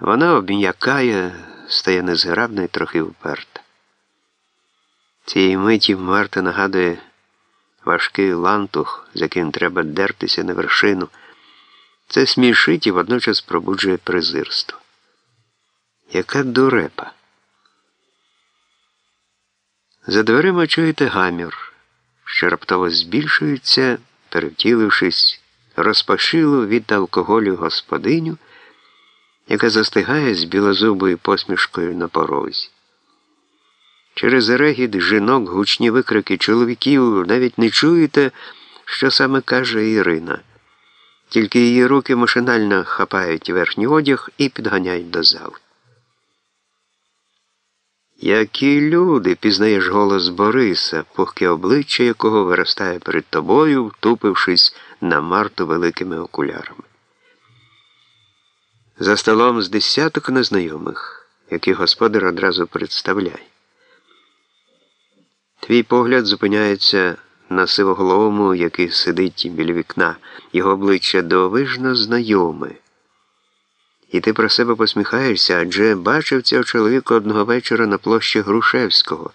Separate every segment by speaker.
Speaker 1: Вона обм'якає, стає незграбна і трохи вперта. Цієї миті Марта нагадує важкий лантух, з яким треба дертися на вершину. Це смішить і водночас пробуджує презирство. Яка дурепа. За дверима чуєте гамір, що раптово збільшується, перевтілившись, розпашило від алкоголю господиню, яка застигає з білозубою посмішкою на порозі. Через регіт жінок, гучні викрики чоловіків навіть не чуєте, що саме каже Ірина. Тільки її руки машинально хапають верхній одяг і підганяють до зали. Які люди, пізнаєш голос Бориса, пухке обличчя якого виростає перед тобою, втупившись на марту великими окулярами. За столом з десяток незнайомих, яких господар одразу представляє. Твій погляд зупиняється на сивоголовому, який сидить біля вікна, його обличчя довижно знайоме. І ти про себе посміхаєшся, адже бачив цього чоловіка одного вечора на площі Грушевського,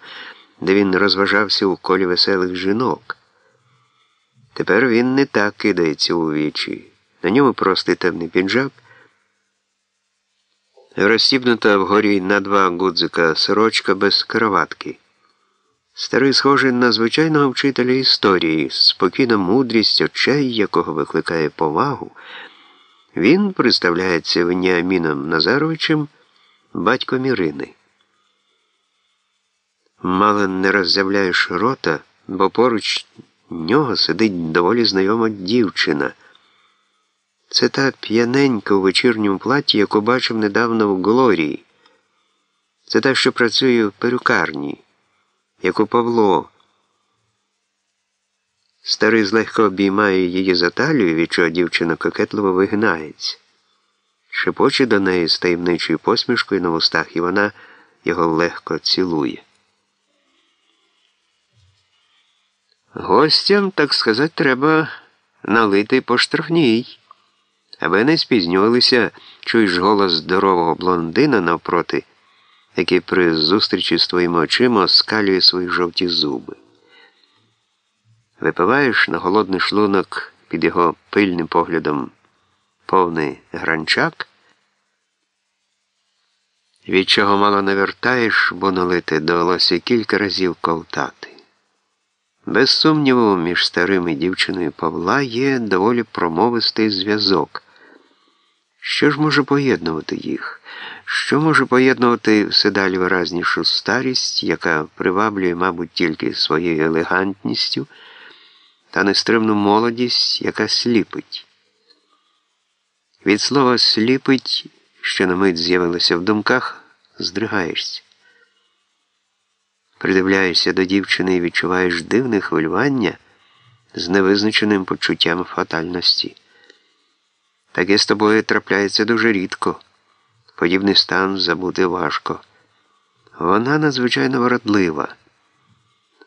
Speaker 1: де він розважався у колі веселих жінок. Тепер він не так кидається у вічі. На ньому простий темний піджак, розстібнута вгорі на два гудзика сорочка без кроватки. Старий схожий на звичайного вчителя історії, спокійна мудрість очей, якого викликає повагу. Він представляється Веніаміном Назаровичем, батьком Ірини. Мало не роззявляєш рота, бо поруч нього сидить доволі знайома дівчина. Це та п'яненька у вечірньому платі, яку бачив недавно в Глорії. Це та, що працює в перукарні, як у Павло. Старий злегка обіймає її за талію, від чого дівчина кокетливо вигинається. Шепоче до неї з таємничою посмішкою на вустах, і вона його легко цілує. Гостям, так сказати, треба налити по штрафній. Аби не спізнювалися, чуєш голос здорового блондина навпроти, який при зустрічі з твоїми очима скалює свої жовті зуби. Випиваєш на голодний шлунок під його пильним поглядом повний гранчак, від чого мало не вертаєш, бо налити довелося кілька разів ковтати. Без сумніву, між старим і дівчиною Павла є доволі промовистий зв'язок. Що ж може поєднувати їх? Що може поєднувати все далі виразнішу старість, яка приваблює, мабуть, тільки своєю елегантністю? та нестримну молодість, яка сліпить. Від слова сліпить, що на мить з'явилося в думках, здригаєшся. Придивляєшся до дівчини і відчуваєш дивне хвилювання з невизначеним почуттям фатальності. Таке з тобою трапляється дуже рідко. Подібний стан забути важко. Вона надзвичайно вродлива,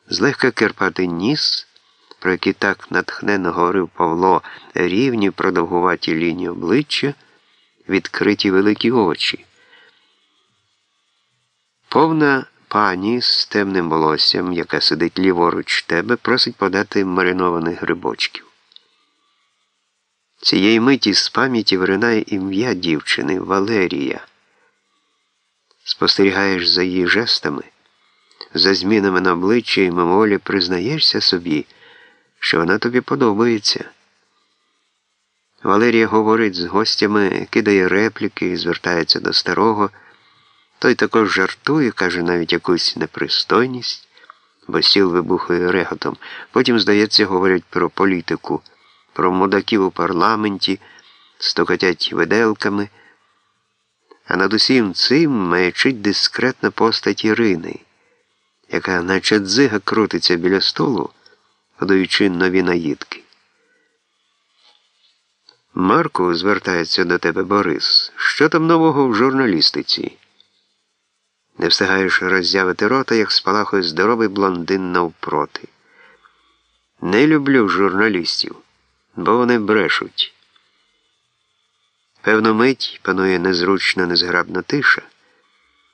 Speaker 1: злегка керпати ніс про які так натхненно говорив Павло, рівні продовгуваті лінії обличчя, відкриті великі очі. Повна пані з темним волоссям, яка сидить ліворуч тебе, просить подати маринованих грибочків. Цієї миті з пам'яті виринає ім'я дівчини Валерія. Спостерігаєш за її жестами, за змінами на обличчі і мимоволі признаєшся собі що вона тобі подобається. Валерія говорить з гостями, кидає репліки і звертається до старого. Той також жартує, каже навіть якусь непристойність, бо стіл вибухує реготом. Потім, здається, говорять про політику, про мудаків у парламенті, стокотять виделками. А над усім цим маячить дискретна постать Ірини, яка, наче дзига, крутиться біля столу подаючи нові наїдки. Марку, звертається до тебе Борис. Що там нового в журналістиці? Не встигаєш роззявити рота, як спалахує здоровий блондин навпроти. Не люблю журналістів, бо вони брешуть. Певну мить панує незручна, незграбна тиша.